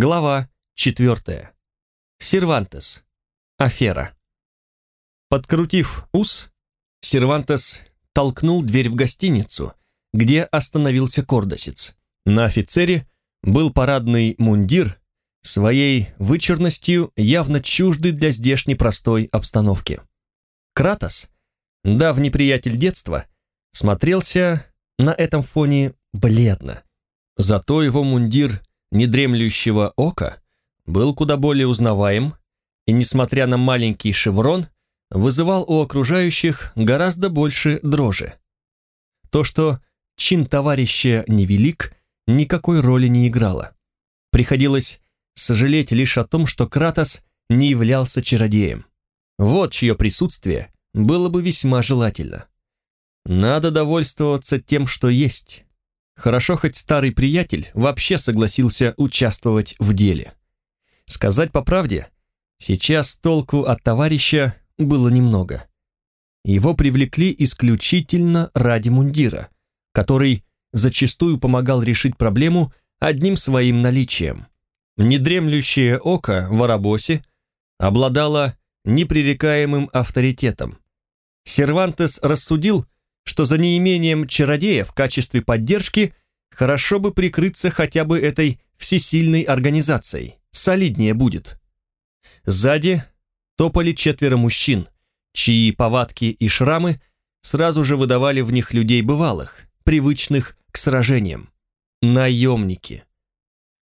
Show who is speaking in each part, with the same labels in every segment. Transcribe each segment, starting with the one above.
Speaker 1: Глава 4. Сервантес. Афера. Подкрутив ус, Сервантес толкнул дверь в гостиницу, где остановился кордосец. На офицере был парадный мундир, своей вычурностью явно чуждый для здешней простой обстановки. Кратос, давний приятель детства, смотрелся на этом фоне бледно. Зато его мундир недремлющего ока был куда более узнаваем и, несмотря на маленький шеврон, вызывал у окружающих гораздо больше дрожи. То, что чин товарища невелик, никакой роли не играло. Приходилось сожалеть лишь о том, что Кратос не являлся чародеем. Вот чье присутствие было бы весьма желательно. Надо довольствоваться тем, что есть, Хорошо, хоть старый приятель вообще согласился участвовать в деле. Сказать по правде, сейчас толку от товарища было немного. Его привлекли исключительно ради мундира, который зачастую помогал решить проблему одним своим наличием. Недремлющее око в Арабосе обладало непререкаемым авторитетом. Сервантес рассудил, что за неимением чародея в качестве поддержки хорошо бы прикрыться хотя бы этой всесильной организацией, солиднее будет. Сзади топали четверо мужчин, чьи повадки и шрамы сразу же выдавали в них людей бывалых, привычных к сражениям. Наемники.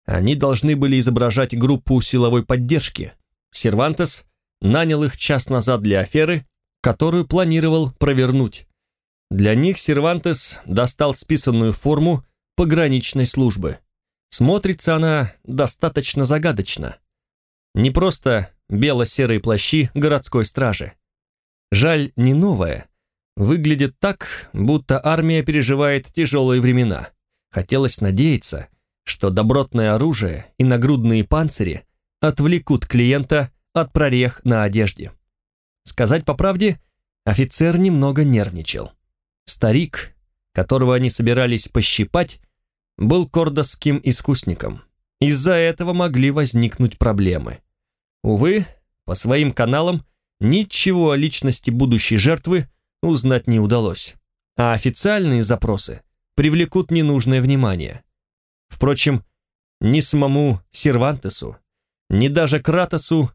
Speaker 1: Они должны были изображать группу силовой поддержки. Сервантес нанял их час назад для аферы, которую планировал провернуть. Для них Сервантес достал списанную форму пограничной службы. Смотрится она достаточно загадочно. Не просто бело-серые плащи городской стражи. Жаль, не новая. Выглядит так, будто армия переживает тяжелые времена. Хотелось надеяться, что добротное оружие и нагрудные панцири отвлекут клиента от прорех на одежде. Сказать по правде, офицер немного нервничал. Старик, которого они собирались пощипать, был кордосским искусником. Из-за этого могли возникнуть проблемы. Увы, по своим каналам ничего о личности будущей жертвы узнать не удалось, а официальные запросы привлекут ненужное внимание. Впрочем, ни самому Сервантесу, ни даже Кратосу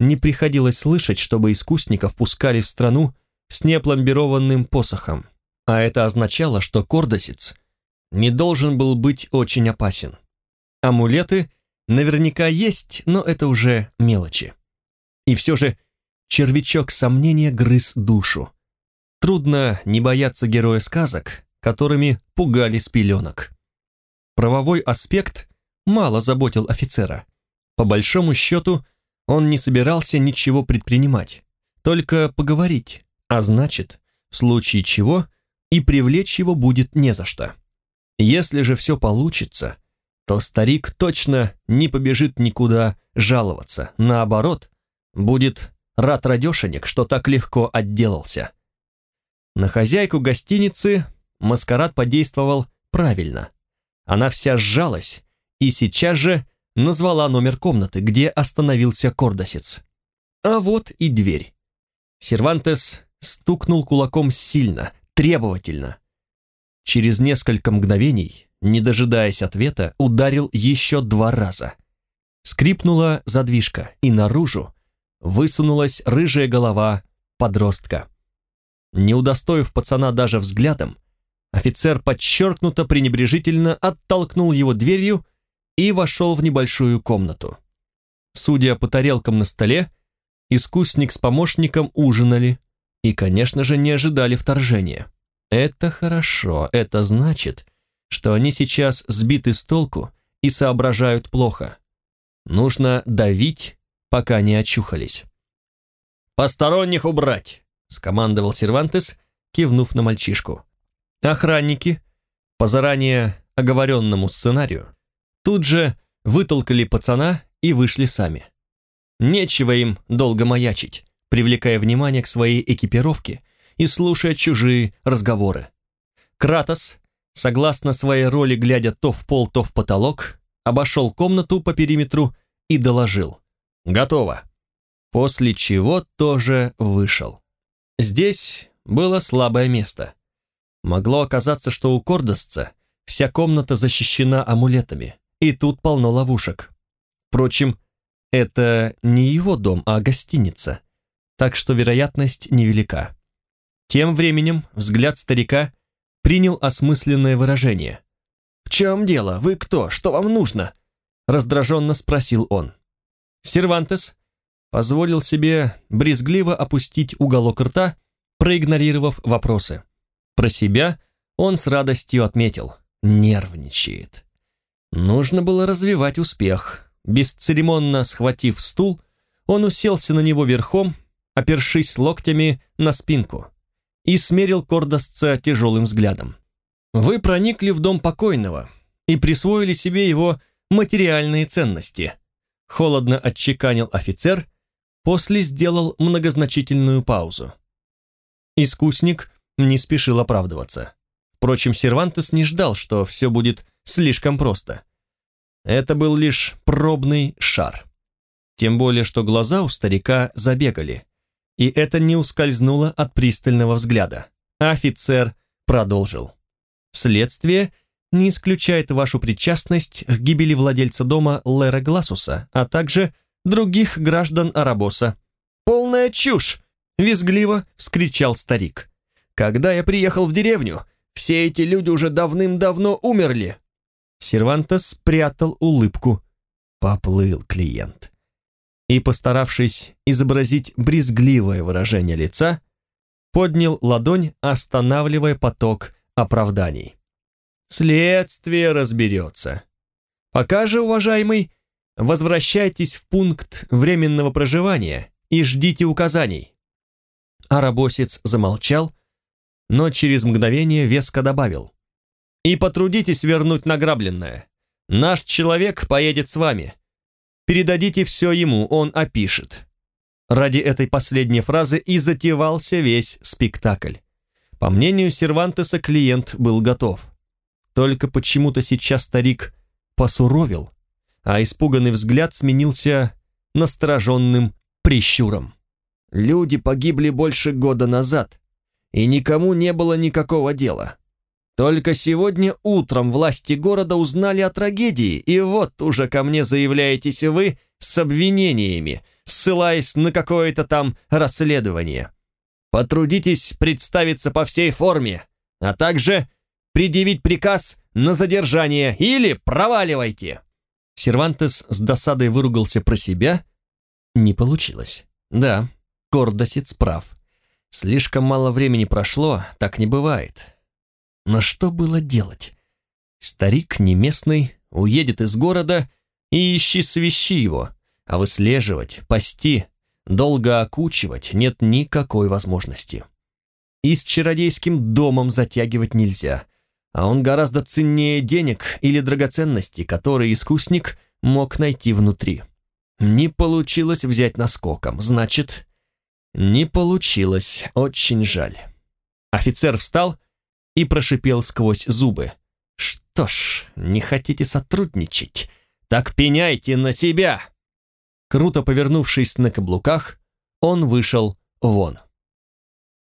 Speaker 1: не приходилось слышать, чтобы искусников пускали в страну с неопломбированным посохом а это означало, что кордосец не должен был быть очень опасен. Амулеты наверняка есть, но это уже мелочи. И все же червячок сомнения грыз душу. Трудно не бояться героя сказок, которыми пугали с пеленок. Правовой аспект мало заботил офицера. По большому счету, он не собирался ничего предпринимать, только поговорить, а значит, в случае чего и привлечь его будет не за что. Если же все получится, то старик точно не побежит никуда жаловаться, наоборот, будет рад радешенек, что так легко отделался. На хозяйку гостиницы маскарад подействовал правильно. Она вся сжалась и сейчас же назвала номер комнаты, где остановился кордосец. А вот и дверь. Сервантес стукнул кулаком сильно, требовательно. Через несколько мгновений, не дожидаясь ответа, ударил еще два раза. Скрипнула задвижка, и наружу высунулась рыжая голова подростка. Не удостоив пацана даже взглядом, офицер подчеркнуто пренебрежительно оттолкнул его дверью и вошел в небольшую комнату. Судя по тарелкам на столе, искусник с помощником ужинали, и, конечно же, не ожидали вторжения. Это хорошо, это значит, что они сейчас сбиты с толку и соображают плохо. Нужно давить, пока не очухались. «Посторонних убрать!» — скомандовал Сервантес, кивнув на мальчишку. Охранники, по заранее оговоренному сценарию, тут же вытолкали пацана и вышли сами. Нечего им долго маячить привлекая внимание к своей экипировке и слушая чужие разговоры. Кратос, согласно своей роли, глядя то в пол, то в потолок, обошел комнату по периметру и доложил. «Готово». После чего тоже вышел. Здесь было слабое место. Могло оказаться, что у Кордосца вся комната защищена амулетами, и тут полно ловушек. Впрочем, это не его дом, а гостиница, так что вероятность невелика. Тем временем взгляд старика принял осмысленное выражение. «В чем дело? Вы кто? Что вам нужно?» раздраженно спросил он. Сервантес позволил себе брезгливо опустить уголок рта, проигнорировав вопросы. Про себя он с радостью отметил. Нервничает. Нужно было развивать успех. Бесцеремонно схватив стул, он уселся на него верхом, опершись локтями на спинку, и смерил Кордосца тяжелым взглядом. «Вы проникли в дом покойного и присвоили себе его материальные ценности», холодно отчеканил офицер, после сделал многозначительную паузу. Искусник не спешил оправдываться. Впрочем, Сервантес не ждал, что все будет слишком просто. Это был лишь пробный шар. Тем более, что глаза у старика забегали, и это не ускользнуло от пристального взгляда. Офицер продолжил. Следствие не исключает вашу причастность к гибели владельца дома Лера Гласуса, а также других граждан Арабоса. «Полная чушь!» — визгливо вскричал старик. «Когда я приехал в деревню, все эти люди уже давным-давно умерли!» Сервантес спрятал улыбку. Поплыл клиент. И, постаравшись изобразить брезгливое выражение лица, поднял ладонь, останавливая поток оправданий. Следствие разберется. Пока же, уважаемый, возвращайтесь в пункт временного проживания и ждите указаний. Арабосец замолчал, но через мгновение веско добавил. И потрудитесь вернуть награбленное. Наш человек поедет с вами. Передадите все ему, он опишет. Ради этой последней фразы и затевался весь спектакль. По мнению Сервантеса, клиент был готов. Только почему-то сейчас старик посуровил, а испуганный взгляд сменился настороженным прищуром. Люди погибли больше года назад, и никому не было никакого дела. Только сегодня утром власти города узнали о трагедии, и вот уже ко мне заявляетесь вы с обвинениями, ссылаясь на какое-то там расследование. Потрудитесь представиться по всей форме, а также предъявить приказ на задержание или проваливайте!» Сервантес с досадой выругался про себя. Не получилось. Да, Кордосец прав. Слишком мало времени прошло, так не бывает. Но что было делать? Старик не местный, уедет из города и ищи свищи его, а выслеживать, пасти, долго окучивать нет никакой возможности. И с чародейским домом затягивать нельзя а он гораздо ценнее денег или драгоценностей, которые искусник мог найти внутри. Не получилось взять наскоком, значит, не получилось, очень жаль. Офицер встал и прошипел сквозь зубы. «Что ж, не хотите сотрудничать? Так пеняйте на себя!» Круто повернувшись на каблуках, он вышел вон.